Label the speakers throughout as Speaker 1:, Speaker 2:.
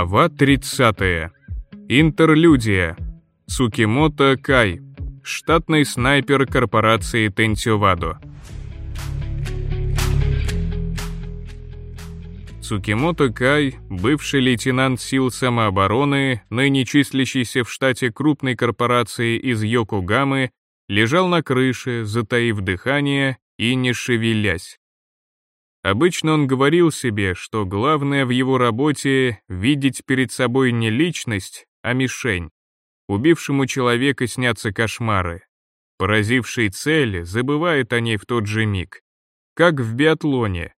Speaker 1: Глава 30. Интерлюдия. Цукимото Кай. Штатный снайпер корпорации Тенсиовадо. Цукимото Кай, бывший лейтенант сил самообороны, ныне числящийся в штате крупной корпорации из Йокогамы, лежал на крыше, затаив дыхание и не шевелясь. Обычно он говорил себе, что главное в его работе — видеть перед собой не личность, а мишень. Убившему человека снятся кошмары. Поразивший цель забывает о ней в тот же миг. Как в биатлоне.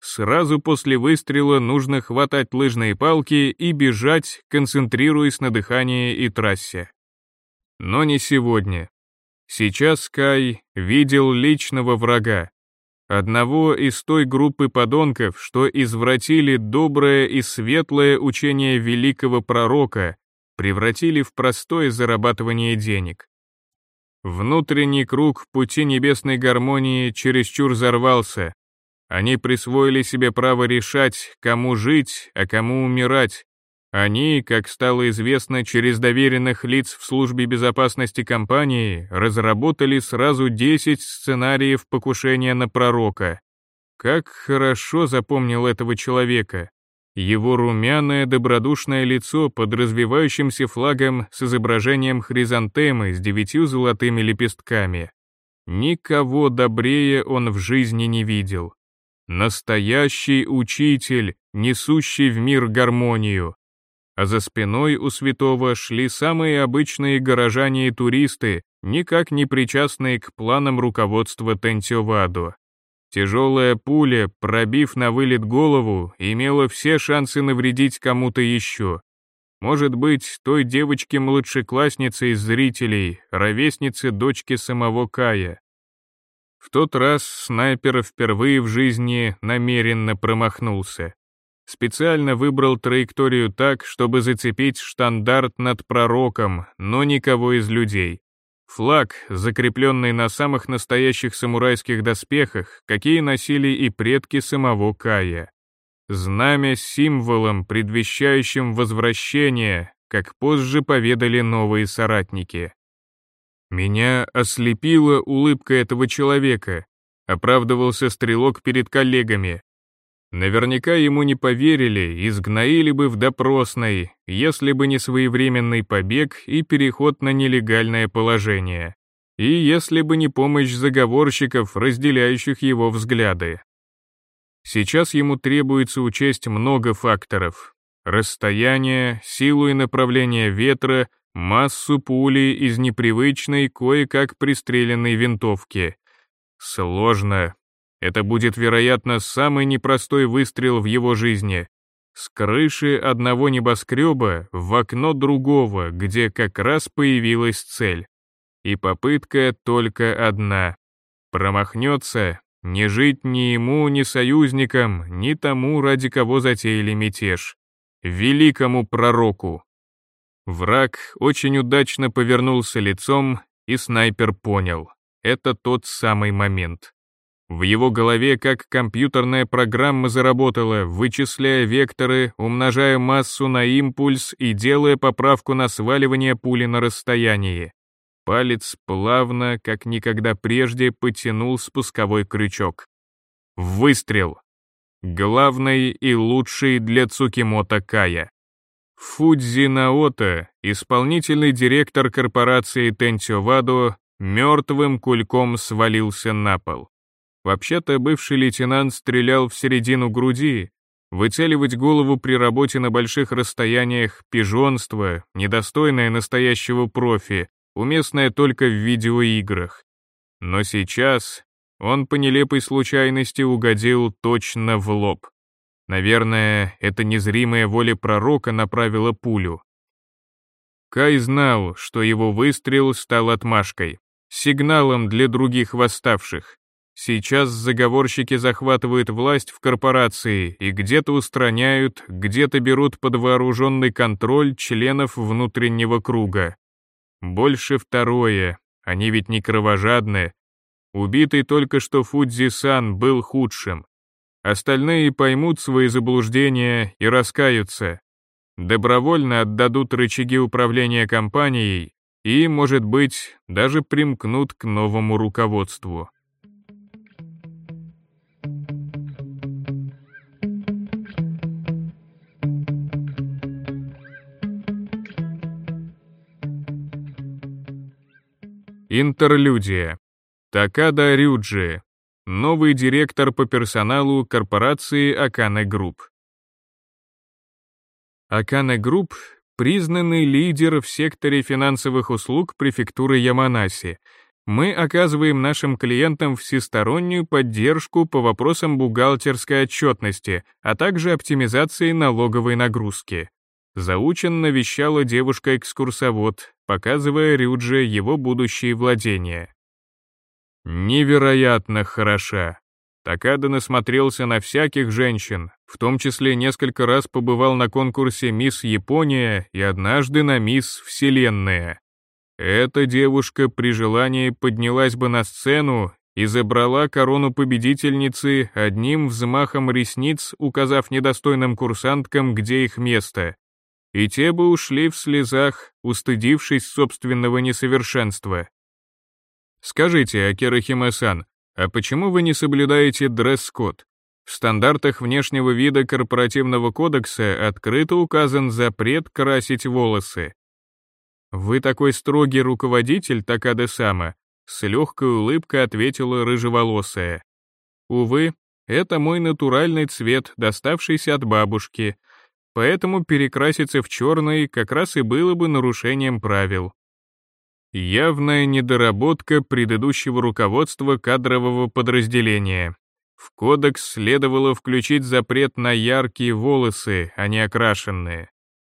Speaker 1: Сразу после выстрела нужно хватать лыжные палки и бежать, концентрируясь на дыхании и трассе. Но не сегодня. Сейчас Кай видел личного врага, Одного из той группы подонков, что извратили доброе и светлое учение великого пророка, превратили в простое зарабатывание денег. Внутренний круг пути небесной гармонии чересчур взорвался. Они присвоили себе право решать, кому жить, а кому умирать, они, как стало известно через доверенных лиц в службе безопасности компании, разработали сразу 10 сценариев покушения на пророка. Как хорошо запомнил этого человека. Его румяное добродушное лицо под развивающимся флагом с изображением хризантемы с девятью золотыми лепестками. Никого добрее он в жизни не видел. Настоящий учитель, несущий в мир гармонию, а за спиной у святого шли самые обычные горожане и туристы, никак не причастные к планам руководства Тентиовадо. Тяжелая пуля, пробив на вылет голову, имела все шансы навредить кому-то еще. Может быть, той девочке-младшекласснице из зрителей, ровеснице дочки самого Кая. В тот раз снайпер впервые в жизни намеренно промахнулся. Специально выбрал траекторию так, чтобы зацепить штандарт над пророком, но никого из людей. Флаг, закрепленный на самых настоящих самурайских доспехах, какие носили и предки самого Кая. Знамя с символом, предвещающим возвращение, как позже поведали новые соратники. Меня ослепила улыбка этого человека, оправдывался стрелок перед коллегами, Наверняка ему не поверили, изгноили бы в допросной, если бы не своевременный побег и переход на нелегальное положение. И если бы не помощь заговорщиков, разделяющих его взгляды. Сейчас ему требуется учесть много факторов. Расстояние, силу и направление ветра, массу пули из непривычной, кое-как пристреленной винтовки. Сложно, это будет, вероятно, самый непростой выстрел в его жизни. С крыши одного небоскреба в окно другого, где как раз появилась цель. И попытка только одна. Промахнется, не жить ни ему, ни союзникам, ни тому, ради кого затеяли мятеж. Великому пророку. Враг очень удачно повернулся лицом, и снайпер понял. Это тот самый момент. В его голове как компьютерная программа заработала, вычисляя векторы, умножая массу на импульс и делая поправку на сваливание пули на расстоянии. Палец плавно, как никогда прежде, потянул спусковой крючок. Выстрел. Главный и лучший для Цукимото Кая. Фудзи Наото, исполнительный директор корпорации Тенсио Вадо, мертвым кульком свалился на пол. Вообще-то бывший лейтенант стрелял в середину груди. Выцеливать голову при работе на больших расстояниях — пижонство, недостойное настоящего профи, уместное только в видеоиграх. Но сейчас он по нелепой случайности угодил точно в лоб. Наверное, эта незримая воля пророка направила пулю. Кай знал, что его выстрел стал отмашкой, сигналом для других восставших. Сейчас заговорщики захватывают власть в корпорации и где-то устраняют, где-то берут под вооруженный контроль членов внутреннего круга. Больше второе, они ведь не кровожадны. Убитый только что Фудзи-сан был худшим. Остальные поймут свои заблуждения и раскаются. добровольно отдадут рычаги управления компанией и, может быть, даже примкнут к новому руководству. Интерлюдия. Такада Рюджи. Новый директор по персоналу корпорации Акане Групп. Акане Групп — признанный лидер в секторе финансовых услуг префектуры Яманаси. Мы оказываем нашим клиентам всестороннюю поддержку по вопросам бухгалтерской отчетности, а также оптимизации налоговой нагрузки. Заученно вещала девушка-экскурсовод, показывая Рюджи его будущие владения. Невероятно хороша. Такада насмотрелся на всяких женщин, в том числе несколько раз побывал на конкурсе «Мисс Япония» и однажды на «Мисс Вселенная». Эта девушка при желании поднялась бы на сцену и забрала корону победительницы одним взмахом ресниц, указав недостойным курсанткам, где их место и те бы ушли в слезах, устыдившись собственного несовершенства. Скажите, Акира Химе-сан, а почему вы не соблюдаете дресс-код? В стандартах внешнего вида корпоративного кодекса открыто указан запрет красить волосы. Вы такой строгий руководитель, Такаде-сама, с легкой улыбкой ответила рыжеволосая. Увы, это мой натуральный цвет, доставшийся от бабушки — поэтому перекраситься в черный как раз и было бы нарушением правил. Явная недоработка предыдущего руководства кадрового подразделения. В кодекс следовало включить запрет на яркие волосы, а не окрашенные.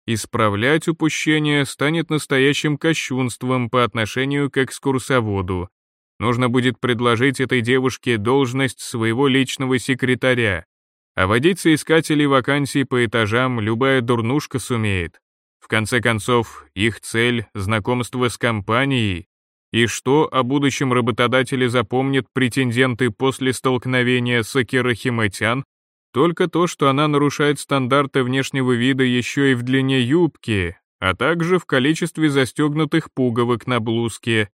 Speaker 1: Исправлять упущение станет настоящим кощунством по отношению к экскурсоводу. Нужно будет предложить этой девушке должность своего личного секретаря, а водить соискателей вакансий по этажам любая дурнушка сумеет. В конце концов, их цель — знакомство с компанией. И что о будущем работодателе запомнят претенденты после столкновения с Акира Химатян? Только то, что она нарушает стандарты внешнего вида еще и в длине юбки, а также в количестве застегнутых пуговок на блузке.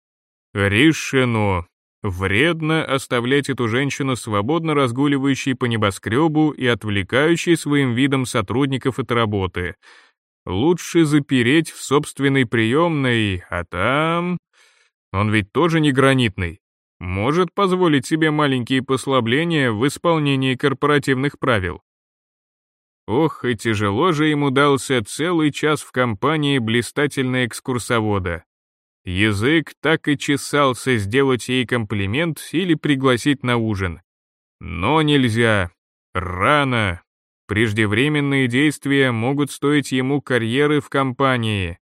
Speaker 1: Решено. Вредно оставлять эту женщину свободно разгуливающей по небоскребу и отвлекающей своим видом сотрудников от работы. Лучше запереть в собственной приемной, а там... Он ведь тоже не гранитный. Может позволить себе маленькие послабления в исполнении корпоративных правил. Ох, и тяжело же ему дался целый час в компании блистательной экскурсовода. Язык так и чесался сделать ей комплимент или пригласить на ужин. Но нельзя. Рано. Преждевременные действия могут стоить ему карьеры в компании.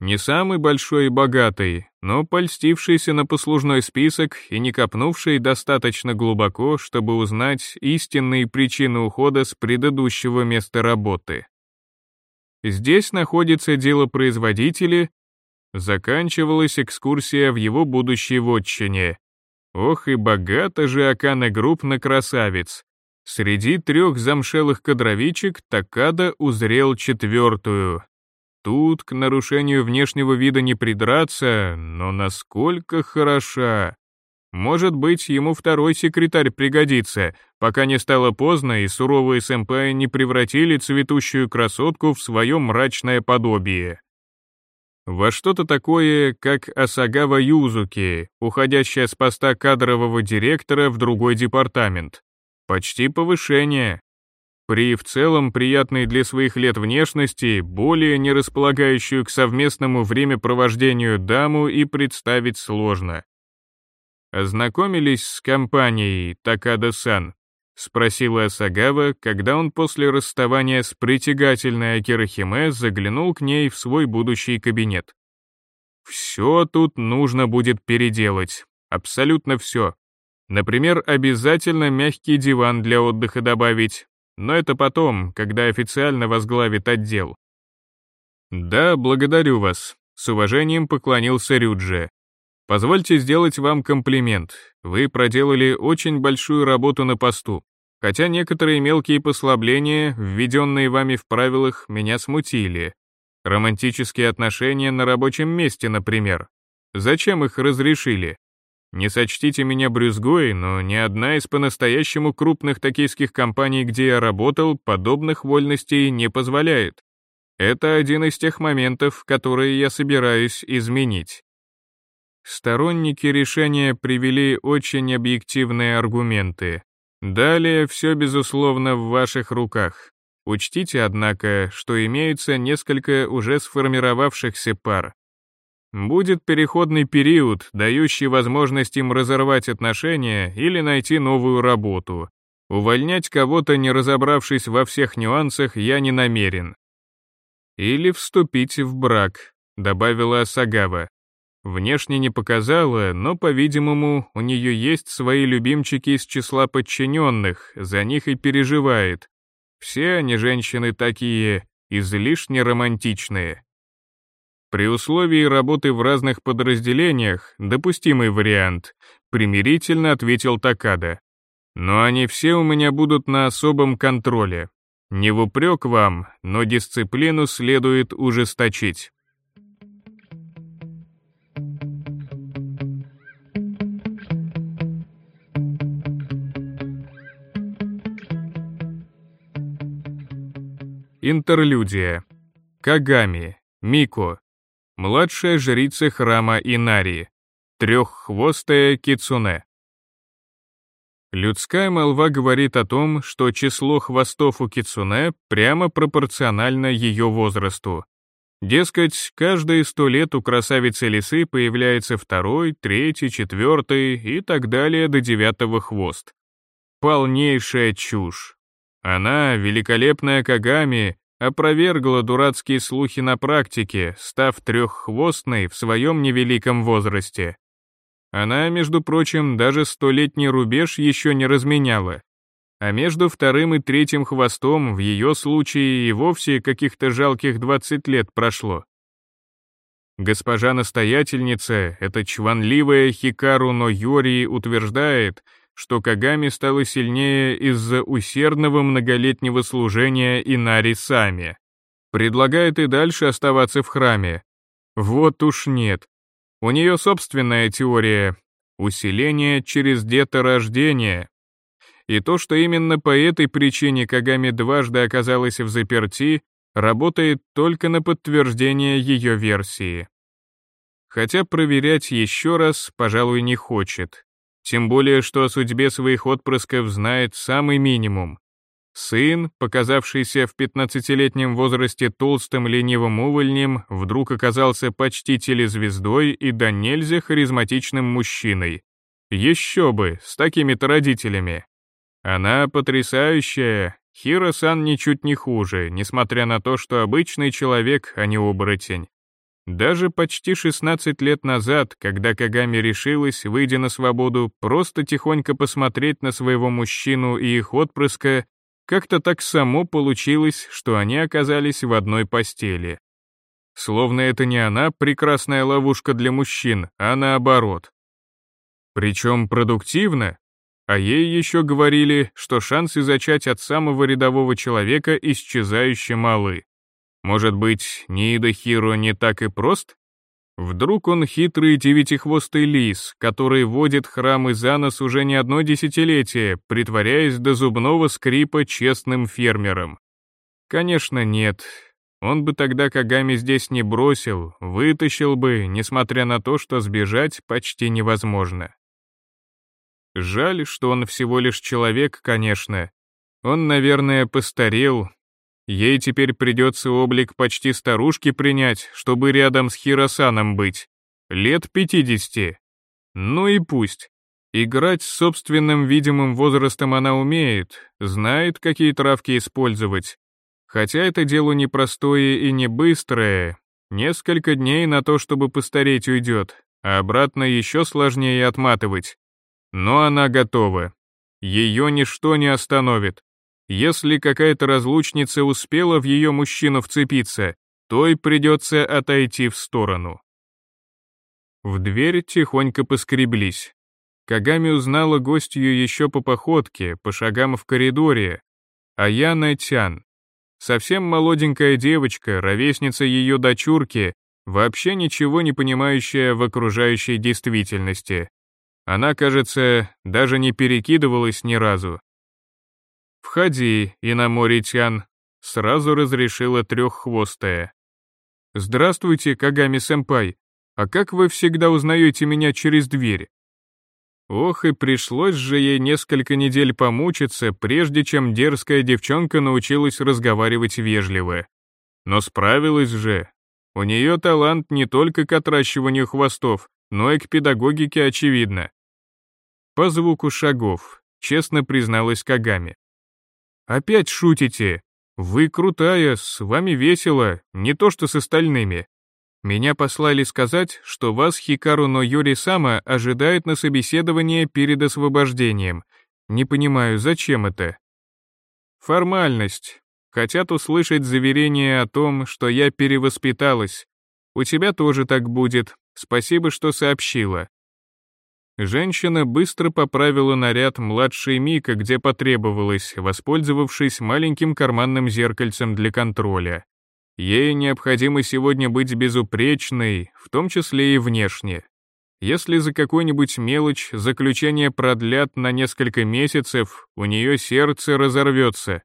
Speaker 1: Не самый большой и богатый, но польстившийся на послужной список и не копнувший достаточно глубоко, чтобы узнать истинные причины ухода с предыдущего места работы. Здесь находятся делопроизводители, заканчивалась экскурсия в его будущей вотчине. Ох и богато же Акане Групп на красавиц. Среди трех замшелых кадровичек Такада узрел четвертую. Тут к нарушению внешнего вида не придраться, но насколько хороша. Может быть, ему второй секретарь пригодится, пока не стало поздно и суровые сэмпаи не превратили цветущую красотку в свое мрачное подобие во что-то такое, как Асагава Юзуки, уходящая с поста кадрового директора в другой департамент. Почти повышение. При в целом приятной для своих лет внешности, более не располагающую к совместному времяпровождению даму и представить сложно. Ознакомились с компанией Такада-сан. — спросила Асагава, когда он после расставания с притягательной Акирахиме заглянул к ней в свой будущий кабинет. «Все тут нужно будет переделать, абсолютно все. Например, обязательно мягкий диван для отдыха добавить, но это потом, когда официально возглавит отдел». «Да, благодарю вас», — с уважением поклонился Рюджи. «Позвольте сделать вам комплимент. Вы проделали очень большую работу на посту. Хотя некоторые мелкие послабления, введенные вами в правилах, меня смутили. Романтические отношения на рабочем месте, например. Зачем их разрешили? Не сочтите меня брюзгой, но ни одна из по-настоящему крупных токийских компаний, где я работал, подобных вольностей не позволяет. Это один из тех моментов, которые я собираюсь изменить. Сторонники решения привели очень объективные аргументы. Далее все, безусловно, в ваших руках. Учтите, однако, что имеется несколько уже сформировавшихся пар. Будет переходный период, дающий возможность им разорвать отношения или найти новую работу. Увольнять кого-то, не разобравшись во всех нюансах, я не намерен. Или вступить в брак, добавила Сагава. Внешне не показала, но, по-видимому, у нее есть свои любимчики из числа подчиненных, за них и переживает. Все они, женщины, такие, излишне романтичные. При условии работы в разных подразделениях, допустимый вариант, примирительно ответил Такада. Но они все у меня будут на особом контроле. Не в упрек вам, но дисциплину следует ужесточить. Интерлюдия. Кагами, Мико, младшая жрица храма Инари, треххвостая кицуне. Людская молва говорит о том, что число хвостов у кицуне прямо пропорционально ее возрасту. Дескать, каждые сто лет у красавицы лисы появляется второй, третий, четвертый и так далее до девятого хвост. Полнейшая чушь. Она, великолепная Кагами, опровергла дурацкие слухи на практике, став треххвостной в своем невеликом возрасте. Она, между прочим, даже столетний рубеж еще не разменяла. А между вторым и третьим хвостом в ее случае и вовсе каких-то жалких 20 лет прошло. Госпожа настоятельница, эта чванливая Хикару но Йори, утверждает, что Кагами стала сильнее из-за усердного многолетнего служения Инари Сами. Предлагает и дальше оставаться в храме. Вот уж нет. У нее собственная теория — усиление через деторождение. И то, что именно по этой причине Кагами дважды оказалась в заперти, работает только на подтверждение ее версии. Хотя проверять еще раз, пожалуй, не хочет. Тем более, что о судьбе своих отпрысков знает самый минимум. Сын, показавшийся в 15-летнем возрасте толстым ленивым увольнем, вдруг оказался почти телезвездой и до нельзя харизматичным мужчиной. Еще бы, с такими-то родителями. Она потрясающая, Хиро-сан ничуть не хуже, несмотря на то, что обычный человек, а не оборотень. Даже почти 16 лет назад, когда Кагами решилась, выйдя на свободу, просто тихонько посмотреть на своего мужчину и их отпрыска, как-то так само получилось, что они оказались в одной постели. Словно это не она прекрасная ловушка для мужчин, а наоборот. Причем продуктивно, а ей еще говорили, что шансы зачать от самого рядового человека исчезающе малы. Может быть, Ниида Хиро не так и прост? Вдруг он хитрый девятихвостый лис, который водит храмы за нос уже не одно десятилетие, притворяясь до зубного скрипа честным фермером? Конечно, нет. Он бы тогда Кагами здесь не бросил, вытащил бы, несмотря на то, что сбежать почти невозможно. Жаль, что он всего лишь человек, конечно. Он, наверное, постарел, Ей теперь придется облик почти старушки принять, чтобы рядом с Хиросаном быть. Лет 50. Ну и пусть. Играть с собственным видимым возрастом она умеет, знает, какие травки использовать. Хотя это дело непростое и не быстрое. Несколько дней на то, чтобы постареть уйдет, а обратно еще сложнее отматывать. Но она готова. Ее ничто не остановит. Если какая-то разлучница успела в ее мужчину вцепиться, то и придется отойти в сторону. В дверь тихонько поскреблись. Кагами узнала гостью еще по походке, по шагам в коридоре. Аяна Тян. Совсем молоденькая девочка, ровесница ее дочурки, вообще ничего не понимающая в окружающей действительности. Она, кажется, даже не перекидывалась ни разу. «Входи, Инамори-тян», — сразу разрешила треххвостая. «Здравствуйте, Кагами-сэмпай. А как вы всегда узнаете меня через дверь?» Ох, и пришлось же ей несколько недель помучиться, прежде чем дерзкая девчонка научилась разговаривать вежливо. Но справилась же. У нее талант не только к отращиванию хвостов, но и к педагогике очевидно. По звуку шагов, честно призналась Кагами. «Опять шутите? Вы крутая, с вами весело, не то что с остальными. Меня послали сказать, что вас Хикару но Юри Сама ожидает на собеседование перед освобождением. Не понимаю, зачем это?» «Формальность. Хотят услышать заверение о том, что я перевоспиталась. У тебя тоже так будет. Спасибо, что сообщила. Женщина быстро поправила наряд младшей Мика, где потребовалось, воспользовавшись маленьким карманным зеркальцем для контроля. Ей необходимо сегодня быть безупречной, в том числе и внешне. Если за какую-нибудь мелочь заключение продлят на несколько месяцев, у нее сердце разорвется.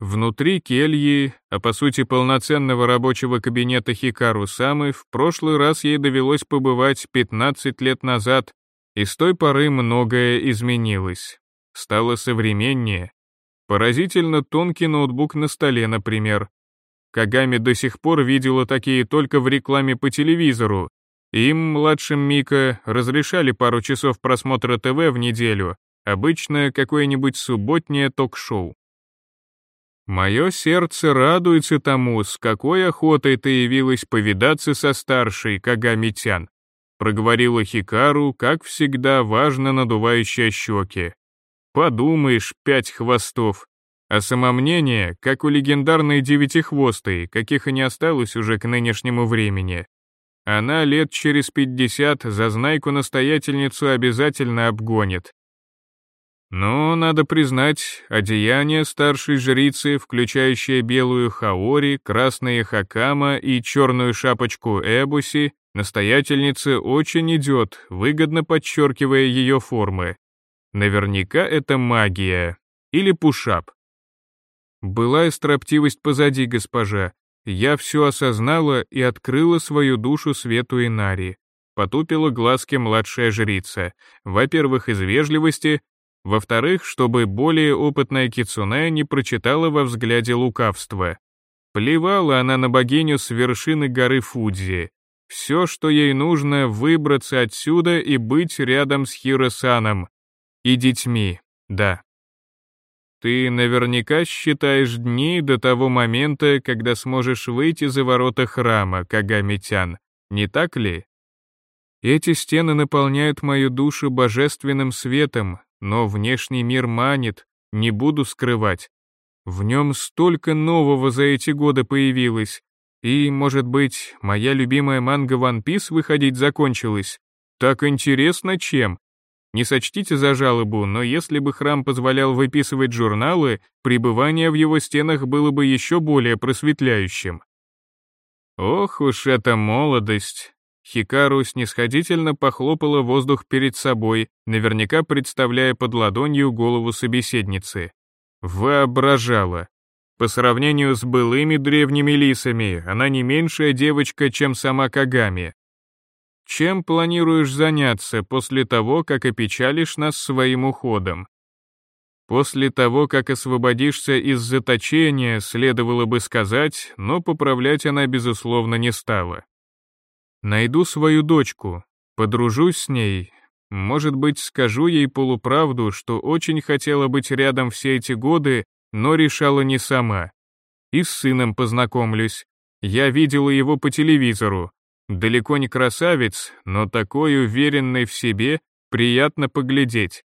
Speaker 1: Внутри кельи, а по сути полноценного рабочего кабинета Хикару Самы, в прошлый раз ей довелось побывать 15 лет назад, и с той поры многое изменилось. Стало современнее. Поразительно тонкий ноутбук на столе, например. Кагами до сих пор видела такие только в рекламе по телевизору. Им, младшим Мика, разрешали пару часов просмотра ТВ в неделю, обычно какое-нибудь субботнее ток-шоу. Мое сердце радуется тому, с какой охотой ты явилась повидаться со старшей, Кагамитян, проговорила Хикару, как всегда, важно надувающая щеки. Подумаешь, пять хвостов. А самомнение, как у легендарной девятихвостой, каких и не осталось уже к нынешнему времени. Она лет через пятьдесят зазнайку-настоятельницу обязательно обгонит, но, надо признать, одеяние старшей жрицы, включающее белую хаори, красные хакама и черную шапочку эбуси, настоятельнице очень идет, выгодно подчеркивая ее формы. Наверняка это магия. Или пушап. Была строптивость позади, госпожа. Я все осознала и открыла свою душу свету Инари. Потупила глазки младшая жрица. Во-первых, из вежливости, во-вторых, чтобы более опытная Кицуне не прочитала во взгляде лукавства. Плевала она на богиню с вершины горы Фудзи. Все, что ей нужно, выбраться отсюда и быть рядом с Хиросаном. И детьми, да. Ты наверняка считаешь дни до того момента, когда сможешь выйти за ворота храма, Кагамитян, не так ли? Эти стены наполняют мою душу божественным светом, но внешний мир манит, не буду скрывать. В нем столько нового за эти годы появилось. И, может быть, моя любимая манга One Piece выходить закончилась. Так интересно чем. Не сочтите за жалобу, но если бы храм позволял выписывать журналы, пребывание в его стенах было бы еще более просветляющим. Ох уж эта молодость, Хикару снисходительно похлопала воздух перед собой, наверняка представляя под ладонью голову собеседницы. Воображала. По сравнению с былыми древними лисами, она не меньшая девочка, чем сама Кагами. Чем планируешь заняться после того, как опечалишь нас своим уходом? После того, как освободишься из заточения, следовало бы сказать, но поправлять она, безусловно, не стала. Найду свою дочку, подружусь с ней, может быть, скажу ей полуправду, что очень хотела быть рядом все эти годы, но решала не сама. И с сыном познакомлюсь. Я видела его по телевизору. Далеко не красавец, но такой уверенный в себе, приятно поглядеть.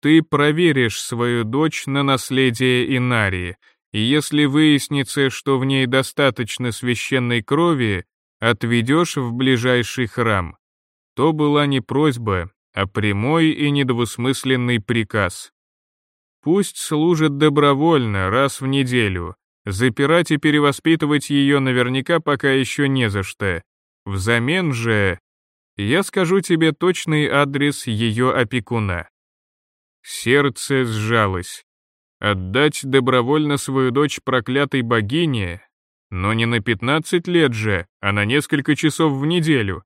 Speaker 1: Ты проверишь свою дочь на наследие Инарии, и если выяснится, что в ней достаточно священной крови, отведешь в ближайший храм. то была не просьба, а прямой и недвусмысленный приказ. Пусть служит добровольно раз в неделю, запирать и перевоспитывать ее наверняка пока еще не за что. Взамен же я скажу тебе точный адрес ее опекуна. Сердце сжалось. Отдать добровольно свою дочь проклятой богине? Но не на 15 лет же, а на несколько часов в неделю.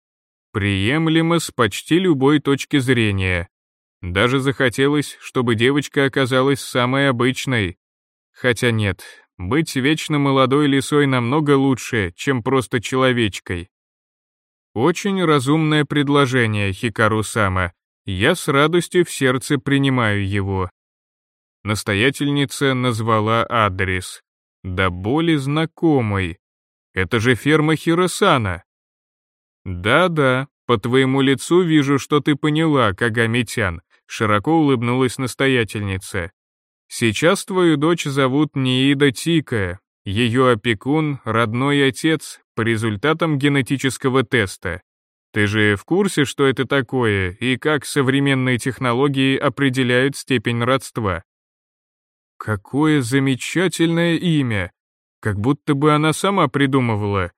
Speaker 1: Приемлемо с почти любой точки зрения. Даже захотелось, чтобы девочка оказалась самой обычной. Хотя нет, быть вечно молодой лисой намного лучше, чем просто человечкой. Очень разумное предложение, Хикару-сама. Я с радостью в сердце принимаю его. Настоятельница назвала адрес. Да более знакомый. Это же ферма Хиросана. Да-да, по твоему лицу вижу, что ты поняла, Кагамитян, широко улыбнулась настоятельница. Сейчас твою дочь зовут Ниида Тика, ее опекун — родной отец по результатам генетического теста. Ты же в курсе, что это такое и как современные технологии определяют степень родства? Какое замечательное имя! Как будто бы она сама придумывала.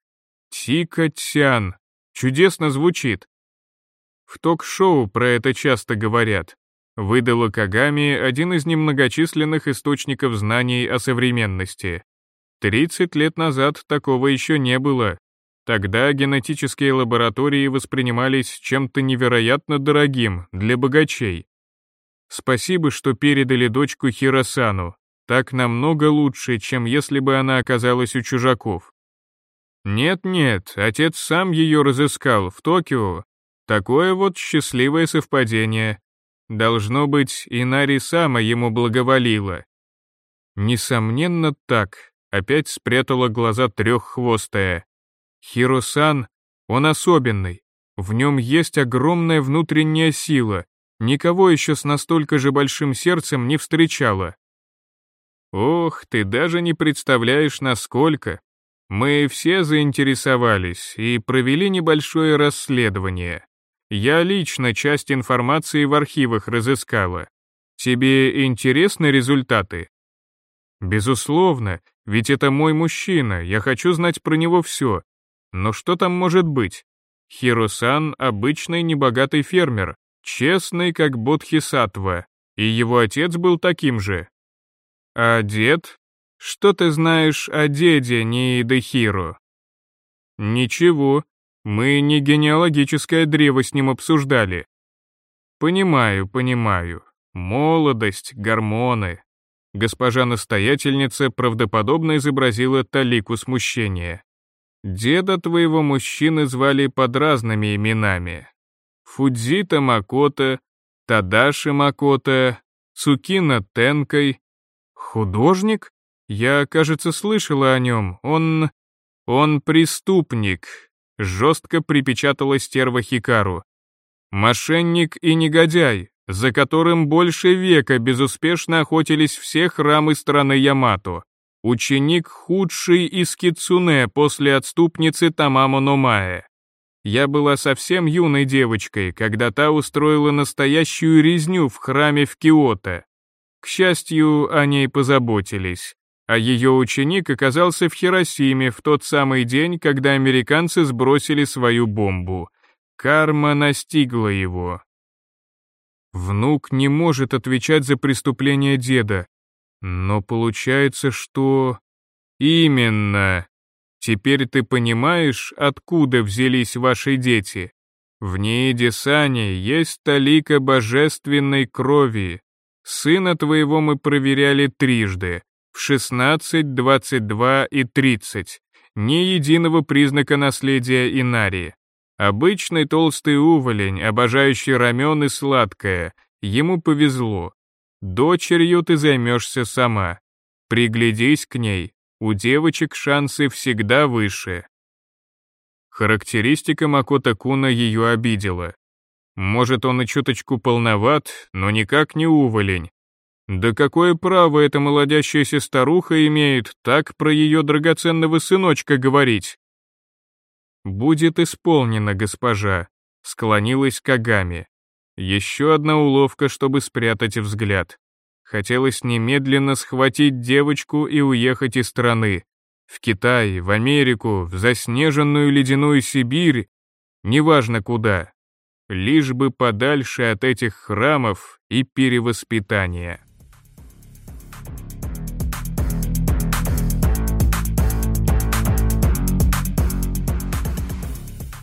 Speaker 1: Тика Тян. Чудесно звучит. В ток-шоу про это часто говорят. Выдала Кагами один из немногочисленных источников знаний о современности. 30 лет назад такого еще не было. Тогда генетические лаборатории воспринимались чем-то невероятно дорогим для богачей. Спасибо, что передали дочку Хиросану. Так намного лучше, чем если бы она оказалась у чужаков. Нет-нет, отец сам ее разыскал в Токио. Такое вот счастливое совпадение. Должно быть, Инари сама ему благоволила. Несомненно так, опять спрятала глаза треххвостая. Хиросан, он особенный. В нем есть огромная внутренняя сила. Никого еще с настолько же большим сердцем не встречала. Ох, ты даже не представляешь, насколько. Мы все заинтересовались и провели небольшое расследование. Я лично часть информации в архивах разыскала. Тебе интересны результаты? Безусловно, ведь это мой мужчина, я хочу знать про него все. Но что там может быть? Хиросан — обычный небогатый фермер, честный, как Бодхисаттва, и его отец был таким же. А дед? Что ты знаешь о деде Ниидахиро? Ничего, мы не генеалогическое древо с ним обсуждали. Понимаю, понимаю. Молодость, гормоны. Госпожа-настоятельница правдоподобно изобразила талику смущения. Деда твоего мужчины звали под разными именами. Фудзита Макота, Тадаши Макота, Цукина Тенкой. Художник? Я, кажется, слышала о нем. Он... он преступник, жестко припечатала стерва Хикару. Мошенник и негодяй, за которым больше века безуспешно охотились все храмы страны Ямато. Ученик худший из кицуне после отступницы Тамамо Номае. Я была совсем юной девочкой, когда та устроила настоящую резню в храме в Киото. К счастью, о ней позаботились а ее ученик оказался в Хиросиме в тот самый день, когда американцы сбросили свою бомбу. Карма настигла его. Внук не может отвечать за преступление деда. Но получается, что... Именно. Теперь ты понимаешь, откуда взялись ваши дети. В Ниедисане есть талика божественной крови. Сына твоего мы проверяли трижды, в 16, 22 и 30. Ни единого признака наследия Инари. Обычный толстый уволень, обожающий рамен и сладкое. Ему повезло. Дочерью ты займешься сама. Приглядись к ней. У девочек шансы всегда выше. Характеристика Макота Куна ее обидела. Может, он и чуточку полноват, но никак не уволень. Да какое право эта молодящаяся старуха имеет так про ее драгоценного сыночка говорить? Будет исполнено, госпожа. склонилась к Агаме. Еще одна уловка, чтобы спрятать взгляд. Хотелось немедленно схватить девочку и уехать из страны. В Китай, в Америку, в заснеженную ледяную Сибирь, неважно куда. Лишь бы подальше от этих храмов и перевоспитания.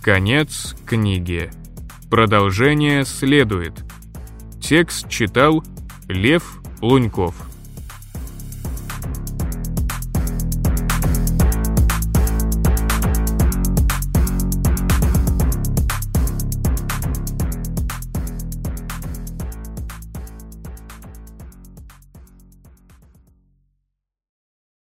Speaker 1: Конец книги. Продолжение следует. Текст читал Лев Луньков.